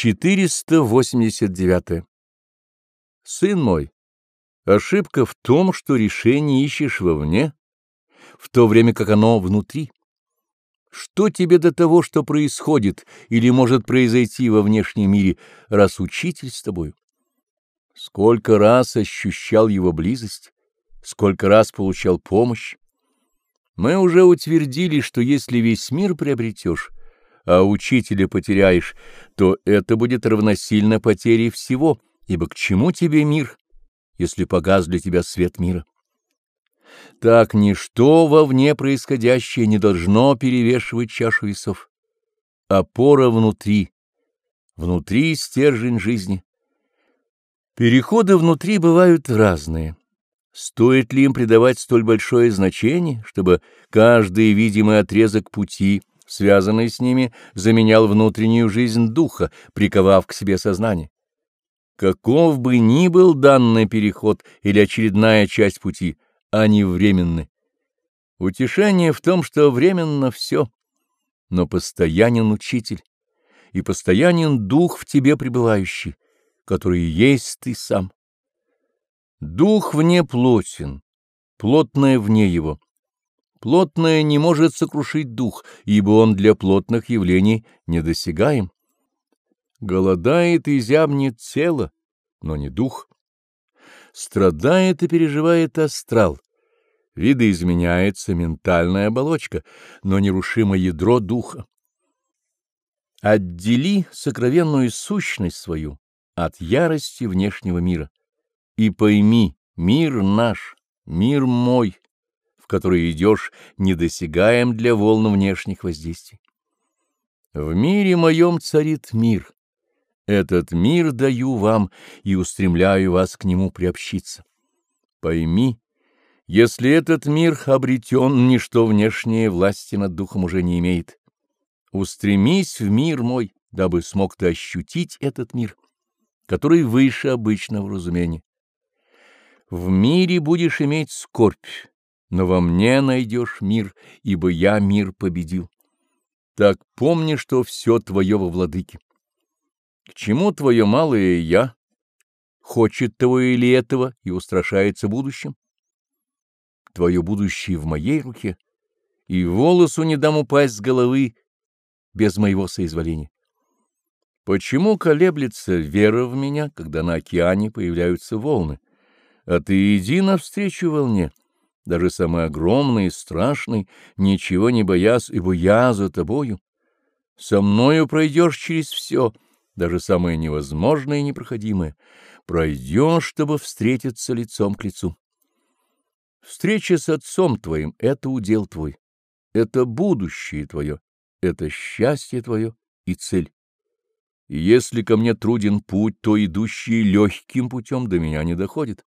489. Сын мой, ошибка в том, что решение ищешь вовне, в то время как оно внутри. Что тебе до того, что происходит или может произойти во внешнем мире, раз учитель с тобой? Сколько раз ощущал его близость, сколько раз получал помощь. Мы уже утвердили, что если весь мир приобретешь, а учителя потеряешь, то это будет равносильно потере всего, ибо к чему тебе мир, если погас для тебя свет мира? Так ничто вовне происходящее не должно перевешивать чашу весов. Опора внутри, внутри стержень жизни. Переходы внутри бывают разные. Стоит ли им придавать столь большое значение, чтобы каждый видимый отрезок пути связанный с ними, заменял внутреннюю жизнь духа, приковав к себе сознание. Каков бы ни был данный переход или очередная часть пути, они временны. Утешение в том, что временно все, но постоянен учитель, и постоянен дух в тебе пребывающий, который есть ты сам. Дух вне плотен, плотное вне его. Плотное не может сокрушить дух, ибо он для плотных явлений недосягаем. Голодает и зябнет тело, но не дух. Страдает и переживает астрал. Видоизменяется ментальная оболочка, но нерушимо ядро духа. Отдели сокровенную сущность свою от ярости внешнего мира и пойми, мир наш, мир мой — который идешь, недосягаем для волн внешних воздействий. В мире моем царит мир. Этот мир даю вам и устремляю вас к нему приобщиться. Пойми, если этот мир обретен, ничто внешнее власти над духом уже не имеет. Устремись в мир мой, дабы смог ты ощутить этот мир, который выше обычного разумения. В мире будешь иметь скорбь, но во мне найдешь мир, ибо я мир победил. Так помни, что все твое во владыке. К чему твое малое «я»? Хочет того или этого и устрашается будущим? Твое будущее в моей руке, и волосу не дам упасть с головы без моего соизволения. Почему колеблется вера в меня, когда на океане появляются волны? А ты иди навстречу волне — даже самый огромный и страшный, ничего не боясь, ибо я за тобою. Со мною пройдешь через все, даже самое невозможное и непроходимое. Пройдешь, чтобы встретиться лицом к лицу. Встреча с отцом твоим — это удел твой, это будущее твое, это счастье твое и цель. И если ко мне труден путь, то идущий легким путем до меня не доходит.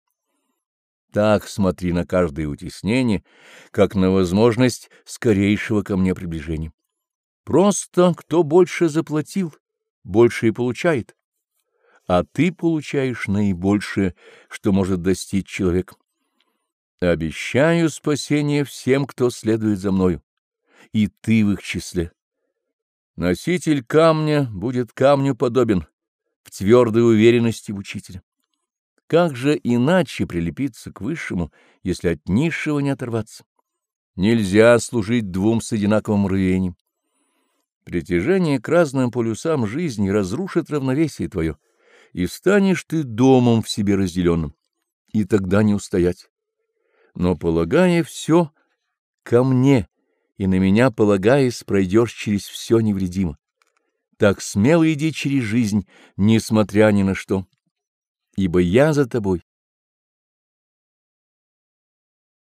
Так смотри на каждое утеснение, как на возможность скорейшего ко мне приближения. Просто кто больше заплатил, больше и получает. А ты получаешь наибольшее, что может достичь человек. Обещаю спасение всем, кто следует за мною, и ты в их числе. Носитель камня будет камню подобен в твердой уверенности в учителя. Как же иначе прилепиться к высшему, если от низшего не оторваться? Нельзя служить двум с одинаковым рвением. Притяжение к разным полюсам жизни разрушит равновесие твое, и станешь ты домом в себе разделенным, и тогда не устоять. Но, полагая все ко мне, и на меня полагаясь, пройдешь через все невредимо. Так смело иди через жизнь, несмотря ни на что ибо я за тобой,